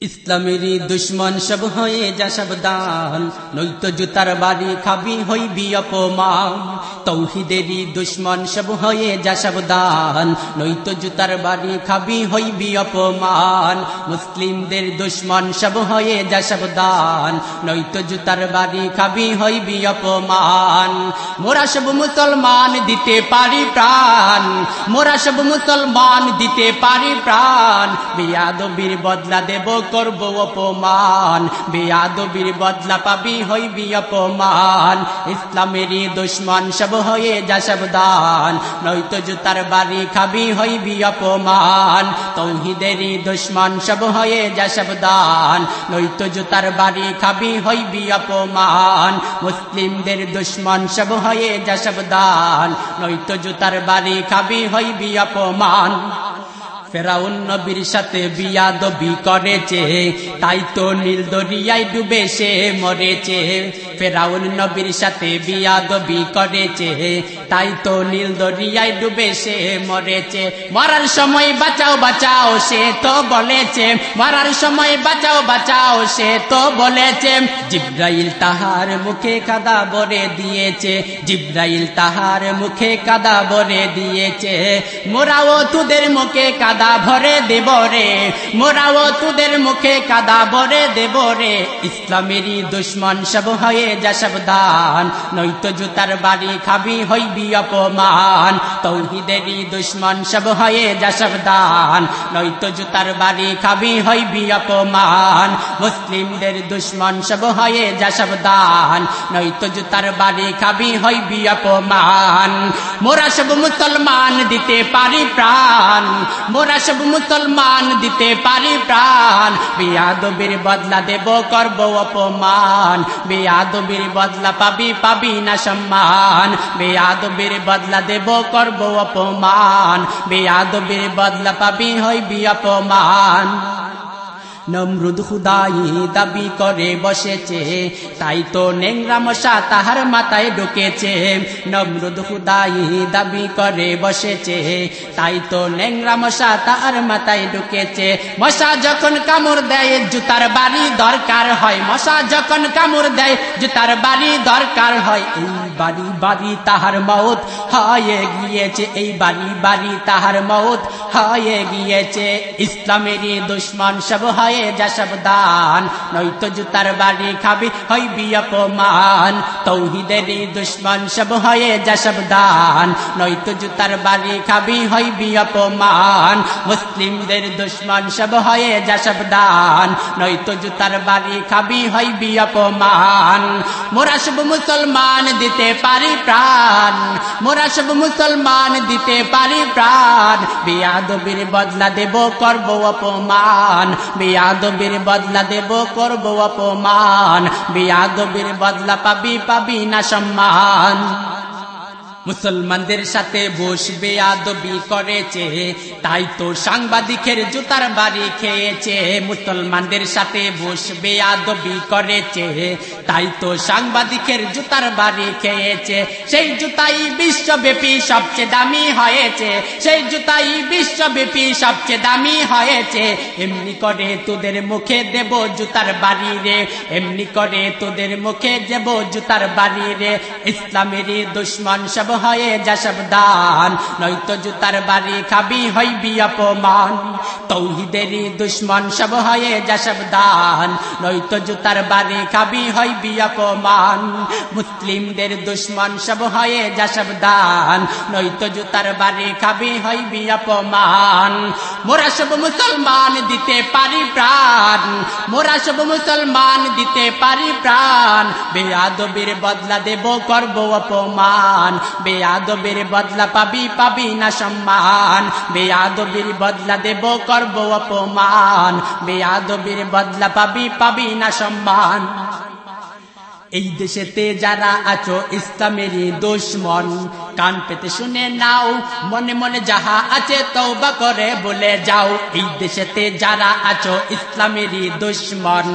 ইসলামেরই দুশ্মন সব হয়ে যা সাবধান নৈত জুতার বাড়ি খাবি হইবি অপমান। তৌহিদেরই দুশ্মন সব হয়ে যা সাবধান নৈত জুতার বাড়ি খাবি হইবি অপমান। মুসলিমদের দুশ্মন সব হয়ে যা সাবধান নৈত জুতার বাড়ি খাবি হইবি অপমান। মোরা সব মুসলমান দিতে পারি প্রাণ, মোরা সব মুসলমান দিতে পারি প্রাণ। বিয়াদবির বদলা দেব করব অপমান। বেয়াদবির বদলা পাবি হইবি অপমান। ইসলামেরই দুশ্মন সব হয়ে যা সাবধান। নয়তো জুতার বাড়ি খাবি হইবি অপমান। তৌহিদেরই দুশ্মন সব হয়ে যা সাবধান। নয়তো জুতার বাড়ি খাবি হইবি অপমান। মুসলিমদের দুশ্মন সব হয়ে যা সাবধান। নয়তো জুতার বাড়ি খাবি হইবি অপমান। ফেরাউন নবীর সাথে বিয়া দবি করেছে। তাই তো নীল দরিয়ায় ডুবে সে মরেছে। ফেরাউন নবীর সাথে বিয়া দবি করেছে। তাই তো নীল দরিয়ায় ডুবে সে মরেছে। মরার সময় বাঁচাও বাঁচাও, সে তো বলেছে। মরার সময় বাঁচাও বাঁচাও, সে তো বলেছে। জিব্রাইল তাহার মুখে কাদা বরে দিয়েছে। জিব্রাইল তাহার মুখে কাদা বরে দিয়েছে। মোরাও তুদের মুখে কাদা ভরে দেব রে। মোরাও তুদের মুখে কাদা ভরে দেব রে। ইসলামেরই দুশ্মন সব হয়ে যা সাবধান জুতার বাড়ি খাবি হইবি অপমান। তৌহিদেরই দুশ্মন সব হয়ে যা সাবধান জুতার বাড়ি খাবি হইবি অপমান। মুসলিমদের দুশ্মন সব হয়ে যা সাবধান জুতার বাড়ি খাবি হইবি অপমান। মোরা সব মুসলমান দিতে পারি প্রাণ, মোরা সব মুসলমান দিতে পারি প্রাণ। বিয়াদবির বদলা দেব, করব অপমান। বিয়াদবির বদলা পাবি পাবি না সম্মান। বিয়াদবির বদলা দেব, করব অপমান। বিয়াদবির বদলা পাবি হইবি অপমান। নমরুদ খুদাই দাবি করে বসেছে। তাই তো নেংরা মশা তাহার মাথায় ঢুকেছে। নমরুদ খুদাই দাবি করে বসেছে। তাই তো নেংরা মশা তাহার মাথায় ঢুকেছে। মশা যখন কামড় দেয়, জুতার বাড়ি দরকার হয়। মশা যখন কামড় দেয়, জুতার বাড়ি দরকার হয়। বাড়ি বাড়ি তাহার মৌত হয়ে গিয়েছে এই বাড়ি বাড়ি তাহার মৌত হয়ে গিয়েছে ইসলামেরই দুশ্মন সব। হয় যা সাবধান নয়তো জুতার বাড়ি খাবি হইবি অপমান। তৌহিদেরই দুশ্মন সব, হয়ে যা সাবধান নয়তো জুতার বাড়ি খাবি হইবি অপমান। মুসলিমদের দুশ্মন সব, হয়ে যা সাবধান নয়তো জুতার বাড়ি খাবি হইবি অপমান। মোরা সব মুসলমান দিতে পারি প্রাণ। মোরা সব মুসলমান দিতে পারি প্রাণ। বিয়াদবির বদলা দেব, করব অপমান। বিয়া বিয়াদবির বদলা দেব, করব অপমান। বিয়াদবির বদলা পাবি পাবি না সম্মান। মুসলমানদের সাথে বসবে আদবি করেছে। তাই তো সাংবাদিকের জুতার বাড়ি খেয়েছে। মুসলমানদের সাথে বসবে আদবি করেছে। তাই তো সাংবাদিকের জুতার বাড়ি খেয়েছে। সেই জুতাই বিশ্বব্যাপী সবচেয়ে দামি হয়েছে। সেই জুতাই বিশ্বব্যাপী সবচেয়ে দামি হয়েছে। এমনি করে তোদের মুখে দেব জুতার বাড়ি রে। এমনি করে তোদের মুখে দেব জুতার বাড়ি রে। ইসলামেরই দুশ্মন সব হয়ে যা সাবধান, নয়তো জুতার বাড়ি খাবি হইবি অপমান। তৌহিদেরই দুশ্মন সব হয়ে যা সাবধান, নয়তো জুতার বাড়ি খাবি হইবি অপমান। মুসলিমদের দুশ্মন সব হয়ে যা সাবধান, নয়তো জুতার বাড়ি খাবি হইবি অপমান। মোরা সব মুসলমান দিতে পারি প্রাণ, মোরা সব মুসলমান দিতে পারি প্রাণ। বেয়াদবির বদলা দেব, করব অপমান। বেয়াদবির বদলা পাবি পাবি না সম্মান। বেয়াদবির বদলা দেব, করব অপমান। বেয়াদবির বদলা পাবি পাবি না সম্মান। এই দেশেতে যারা আছো, ইসলামেরই দুশ্মন। কান পেতে শুনে নাও। মনে মনে যাহা আছে তৌবা করে বলে যাও। এই দেশেতে যারা আছো ইসলামেরই দুশ্মন,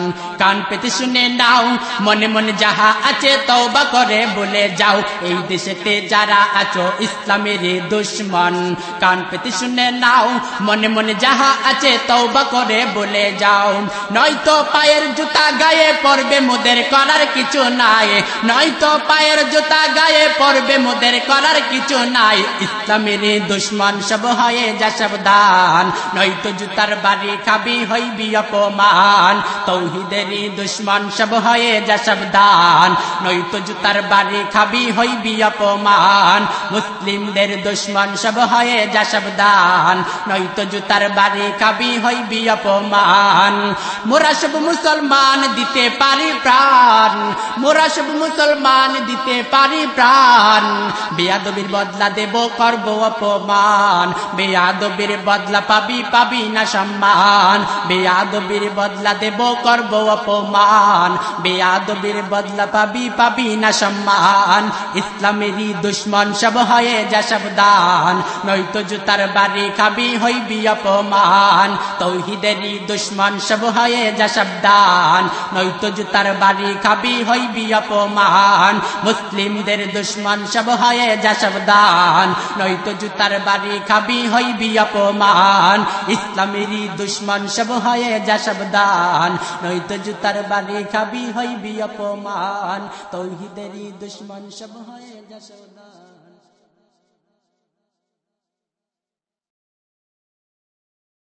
কান পেতে শুনে নাও। মনে মনে যাহা আছে তৌবা করে বলে যাও। এই দেশেতে যারা আছো ইসলামেরই দুশ্মন, কান পেতে শুনে নাও। মনে মনে যাহা আছে তৌবা করে বলে যাও। নয়তো পায়ের জুতা গায়ে পড়বে মোদের করার কিছু নাই। নয়তো পায়ের জুতা গায়ে পড়বে মোদের করার কিছু নাই। ইসলামের দুশ্মন সব হয়ে যা সাবধান। নয়তো জুতার বাড়ি খাবি হইবি অপমান। তৌহিদেরই দুশ্মন সব হয়ে যা সাবধান। নয়তো জুতার বাড়ি খাবি হইবি অপমান। মুসলিমদের দুশ্মন সব হয়ে যা সাবধান। নয়তো জুতার বাড়ি খাবি হইবি অপমান। মোরা সব মুসলমান দিতে পারি প্রাণ। মোরা সব মুসলমান দিতে পারি প্রাণ। বেয়াদবির বদলা দেব, করব অপমান। বেয়াদবির বদলা পাবি পাবি না সম্মান। বেয়াদবির বদলা দেব, করব অপমান। বেয়াদবির বদলা পাবি পাবি না সম্মান। ইসলামেরই দুশ্মন সব হয়ে যা সাবধান। নয়তো জুতার বাড়ি খাবি, হইবি অপমান। তৌহিদেরই দুশ্মন সব হয়ে যা সাবধান। নয়তো জুতার বাড়ি খাবি, হইবি অপমান। মুসলিমদের দুশ্মন সব হয়ে যা সাবধান, নয়তো জুতার বাড়ি খাবি হইবি অপমান। ইসলামেরই দুশ্মন সব হয়ে যা সাবধান, নয়তো জুতার বাড়ি খাবি হইবি অপমান। তৌহিদেরই দুশ্মন সব হয়ে যা সাবধান।